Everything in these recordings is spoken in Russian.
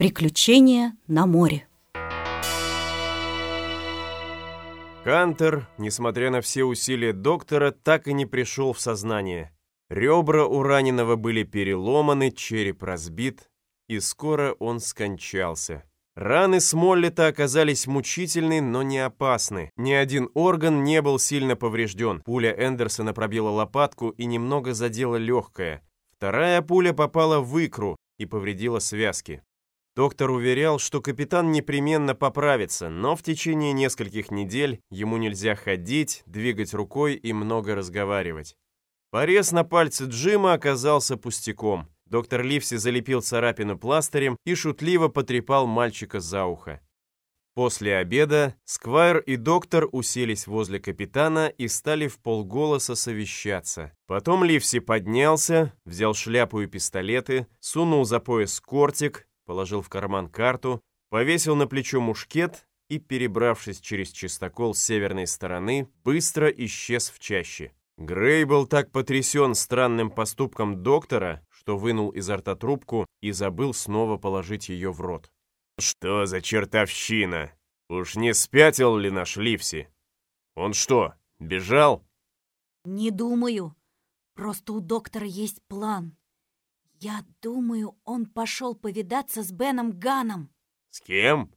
Приключения на море. Кантер, несмотря на все усилия доктора, так и не пришел в сознание. Ребра у раненого были переломаны, череп разбит, и скоро он скончался. Раны Смоллета оказались мучительны, но не опасны. Ни один орган не был сильно поврежден. Пуля Эндерсона пробила лопатку и немного задела легкое. Вторая пуля попала в икру и повредила связки. Доктор уверял, что капитан непременно поправится, но в течение нескольких недель ему нельзя ходить, двигать рукой и много разговаривать. Порез на пальце Джима оказался пустяком. Доктор Ливси залепил царапину пластырем и шутливо потрепал мальчика за ухо. После обеда Сквайр и доктор уселись возле капитана и стали в полголоса совещаться. Потом Ливси поднялся, взял шляпу и пистолеты, сунул за пояс кортик, положил в карман карту, повесил на плечо мушкет и, перебравшись через чистокол с северной стороны, быстро исчез в чаще. Грей был так потрясен странным поступком доктора, что вынул изо рта трубку и забыл снова положить ее в рот. «Что за чертовщина? Уж не спятил ли наш Ливси? Он что, бежал?» Не думаю. Просто у доктора есть план. Я думаю, он пошел повидаться с Беном Ганом. «С кем?»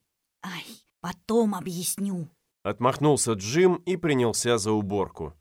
Ай, потом объясню. Отмахнулся Джим и принялся за уборку.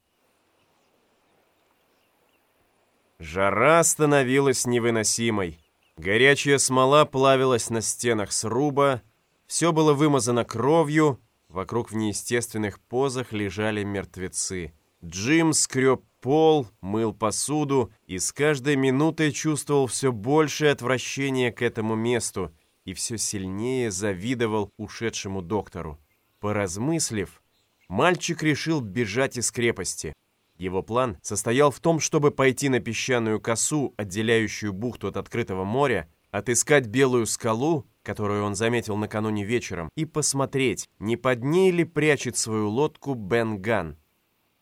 Жара становилась невыносимой. Горячая смола плавилась на стенах сруба, все было вымазано кровью, вокруг в неестественных позах лежали мертвецы. Джим скреб пол, мыл посуду и с каждой минутой чувствовал все большее отвращение к этому месту и все сильнее завидовал ушедшему доктору. Поразмыслив, мальчик решил бежать из крепости. Его план состоял в том, чтобы пойти на песчаную косу, отделяющую бухту от открытого моря, отыскать белую скалу, которую он заметил накануне вечером, и посмотреть, не под ней ли прячет свою лодку Бен Ган.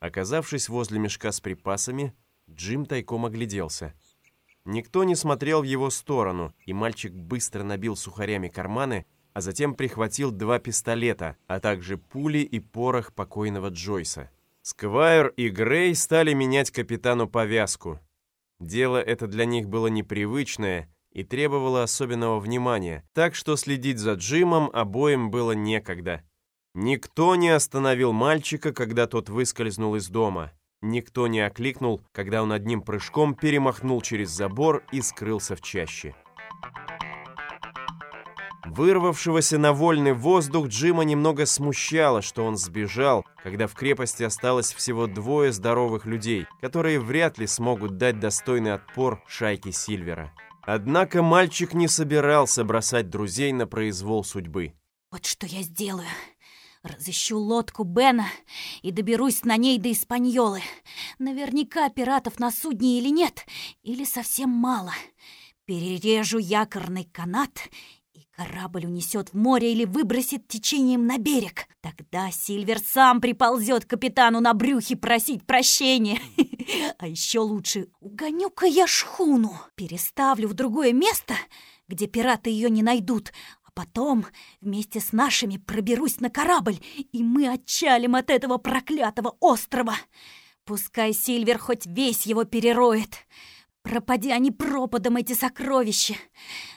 Оказавшись возле мешка с припасами, Джим тайком огляделся. Никто не смотрел в его сторону, и мальчик быстро набил сухарями карманы, а затем прихватил два пистолета, а также пули и порох покойного Джойса. Сквайр и Грей стали менять капитану повязку. Дело это для них было непривычное и требовало особенного внимания, так что следить за Джимом обоим было некогда. Никто не остановил мальчика, когда тот выскользнул из дома. Никто не окликнул, когда он одним прыжком перемахнул через забор и скрылся в чаще. Вырвавшегося на вольный воздух Джима немного смущало, что он сбежал, когда в крепости осталось всего двое здоровых людей, которые вряд ли смогут дать достойный отпор шайке Сильвера. Однако мальчик не собирался бросать друзей на произвол судьбы. Вот что я сделаю. Разыщу лодку Бена и доберусь на ней до Испаньолы. Наверняка пиратов на судне или нет, или совсем мало. Перережу якорный канат, и корабль унесет в море или выбросит течением на берег. Тогда Сильвер сам приползет капитану на брюхе просить прощения. А еще лучше угоню-ка я шхуну, переставлю в другое место, где пираты ее не найдут, а потом вместе с нашими проберусь на корабль, и мы отчалим от этого проклятого острова. Пускай Сильвер хоть весь его перероет. Пропади они пропадом, эти сокровища.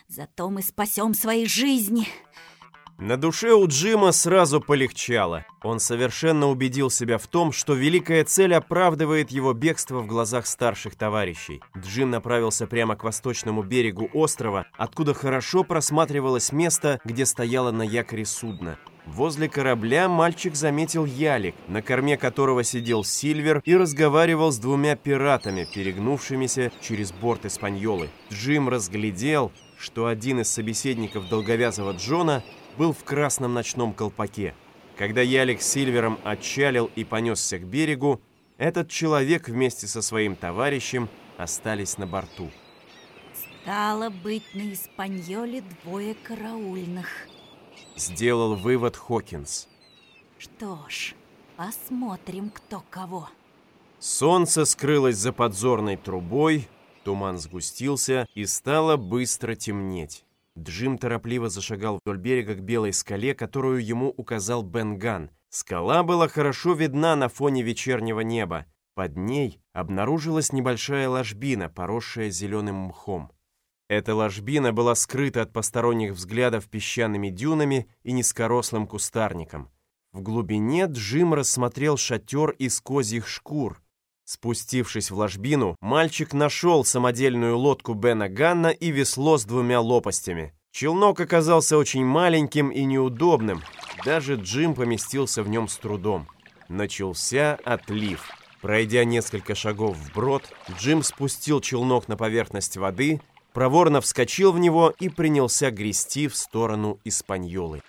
Зато мы спасем свои жизни. На душе у Джима сразу полегчало. Он совершенно убедил себя в том, что великая цель оправдывает его бегство в глазах старших товарищей. Джим направился прямо к восточному берегу острова, откуда хорошо просматривалось место, где стояло на якоре судно. Возле корабля мальчик заметил ялик, на корме которого сидел Сильвер и разговаривал с двумя пиратами, перегнувшимися через борт Испаньолы. Джим разглядел, что один из собеседников долговязого Джона был в красном ночном колпаке. Когда Ялик с Сильвером отчалил и понесся к берегу, этот человек вместе со своим товарищем остались на борту. Стало быть, на Испаньоле двое караульных. Сделал вывод Хокинс. Что ж, посмотрим, кто кого. Солнце скрылось за подзорной трубой, туман сгустился и стало быстро темнеть. Джим торопливо зашагал вдоль берега к белой скале, которую ему указал Бен Ган. Скала была хорошо видна на фоне вечернего неба. Под ней обнаружилась небольшая ложбина, поросшая зеленым мхом. Эта ложбина была скрыта от посторонних взглядов песчаными дюнами и низкорослым кустарником. В глубине Джим рассмотрел шатер из козьих шкур. Спустившись в ложбину, мальчик нашел самодельную лодку Бена Ганна и весло с двумя лопастями. Челнок оказался очень маленьким и неудобным. Даже Джим поместился в нем с трудом. Начался отлив. Пройдя несколько шагов вброд, Джим спустил челнок на поверхность воды, проворно вскочил в него и принялся грести в сторону Испаньолы.